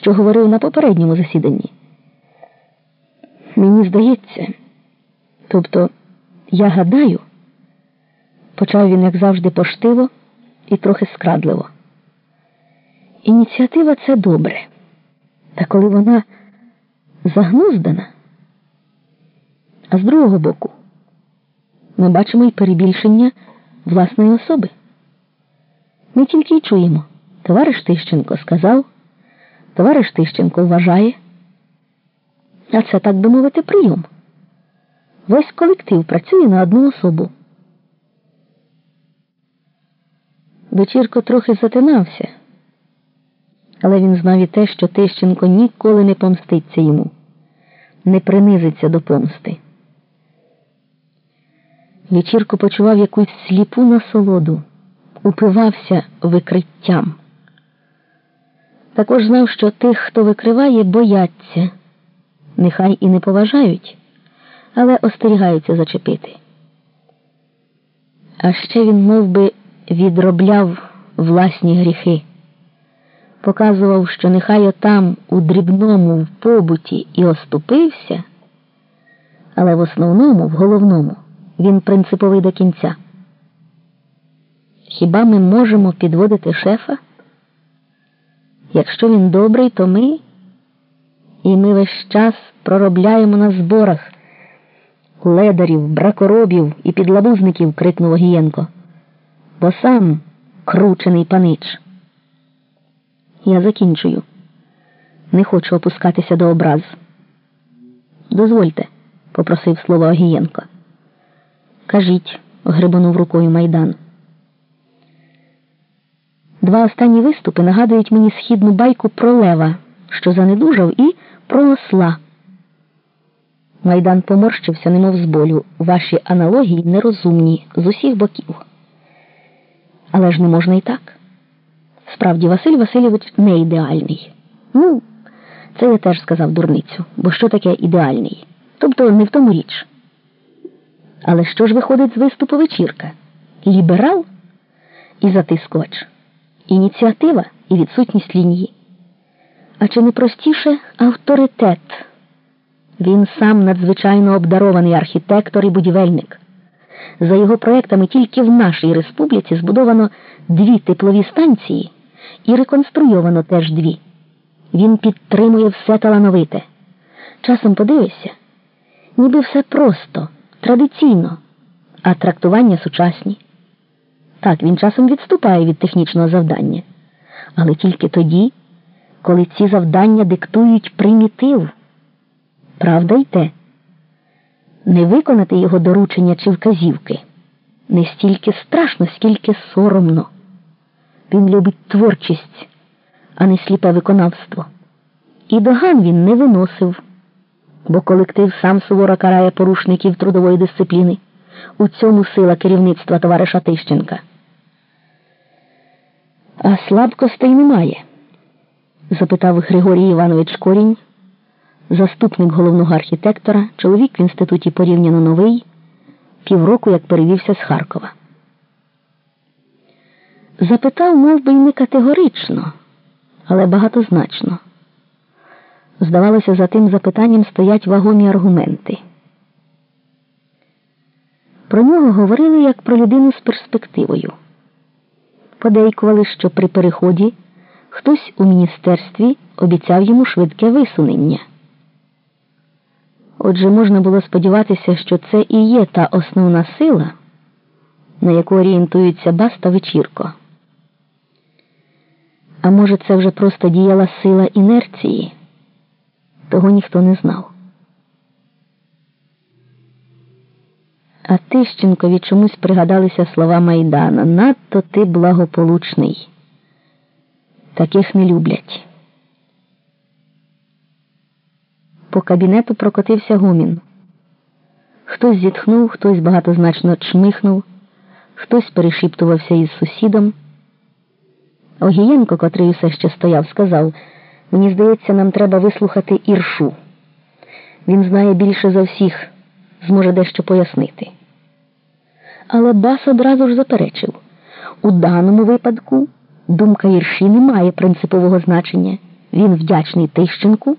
що говорив на попередньому засіданні. Мені здається, тобто, я гадаю, почав він, як завжди, поштиво і трохи скрадливо. Ініціатива це добре. Та коли вона загнуздана, а з другого боку, ми бачимо і перебільшення власної особи. Ми тільки й чуємо. Товариш Тищенко сказав, товариш Тищенко вважає. А це, так би мовити, прийом. Весь колектив працює на одну особу. Вечірко трохи затинався, але він знав і те, що Тищенко ніколи не помститься йому, не принизиться до помсти. Вечірко почував якусь сліпу насолоду, упивався викриттям. Також знав, що тих, хто викриває, бояться, нехай і не поважають, але остерігаються зачепити. А ще він мов би, відробляв власні гріхи, показував, що нехай отам у дрібному в побуті і оступився, але в основному, в головному, він принциповий до кінця. Хіба ми можемо підводити шефа? Якщо він добрий, то ми, і ми весь час проробляємо на зборах ледарів, бракоробів і підлабузників, крикнув Огієнко. Бо сам кручений панич. Я закінчую. Не хочу опускатися до образ. Дозвольте, попросив слово Огієнко. Кажіть, грибанув рукою майдан. Два останні виступи нагадують мені східну байку про лева, що занедужав, і про осла. Майдан поморщився, немов з болю. Ваші аналогії нерозумні з усіх боків. Але ж не можна і так. Справді, Василь Васильович не ідеальний. Ну, це я теж сказав дурницю, бо що таке ідеальний? Тобто не в тому річ. Але що ж виходить з виступу вечірка? Ліберал і затискувач, ініціатива і відсутність лінії. А чи не простіше авторитет? Він сам надзвичайно обдарований архітектор і будівельник. За його проектами тільки в нашій республіці збудовано дві теплові станції і реконструйовано теж дві. Він підтримує все талановите. Часом подивишся, ніби все просто, традиційно, а трактування сучасні. Так, він часом відступає від технічного завдання, але тільки тоді, коли ці завдання диктують примітив. Правда й те, не виконати його доручення чи вказівки не стільки страшно, скільки соромно. Він любить творчість, а не сліпе виконавство. І доган він не виносив, бо колектив сам суворо карає порушників трудової дисципліни. У цьому сила керівництва товариша Тищенка. А слабкостей немає? запитав Григорій Іванович Корінь, заступник головного архітектора, чоловік в інституті порівняно новий, півроку як перевівся з Харкова. Запитав мов би, й не категорично, але багатозначно. Здавалося, за тим запитанням стоять вагомі аргументи. Про нього говорили як про людину з перспективою. Подейкували, що при переході хтось у міністерстві обіцяв йому швидке висунення. Отже, можна було сподіватися, що це і є та основна сила, на яку орієнтується Баста вечірко. А може, це вже просто діяла сила інерції, того ніхто не знав. А Тищенкові чомусь пригадалися слова Майдана надто ти благополучний. Таких не люблять. По кабінету прокотився гомін. Хтось зітхнув, хтось багатозначно чмихнув, хтось перешіптувався із сусідом. Огієнко, котрий усе ще стояв, сказав мені здається, нам треба вислухати іршу. Він знає більше за всіх, зможе дещо пояснити. Але Бас одразу ж заперечив у даному випадку думка ірші не має принципового значення. Він вдячний Тищенку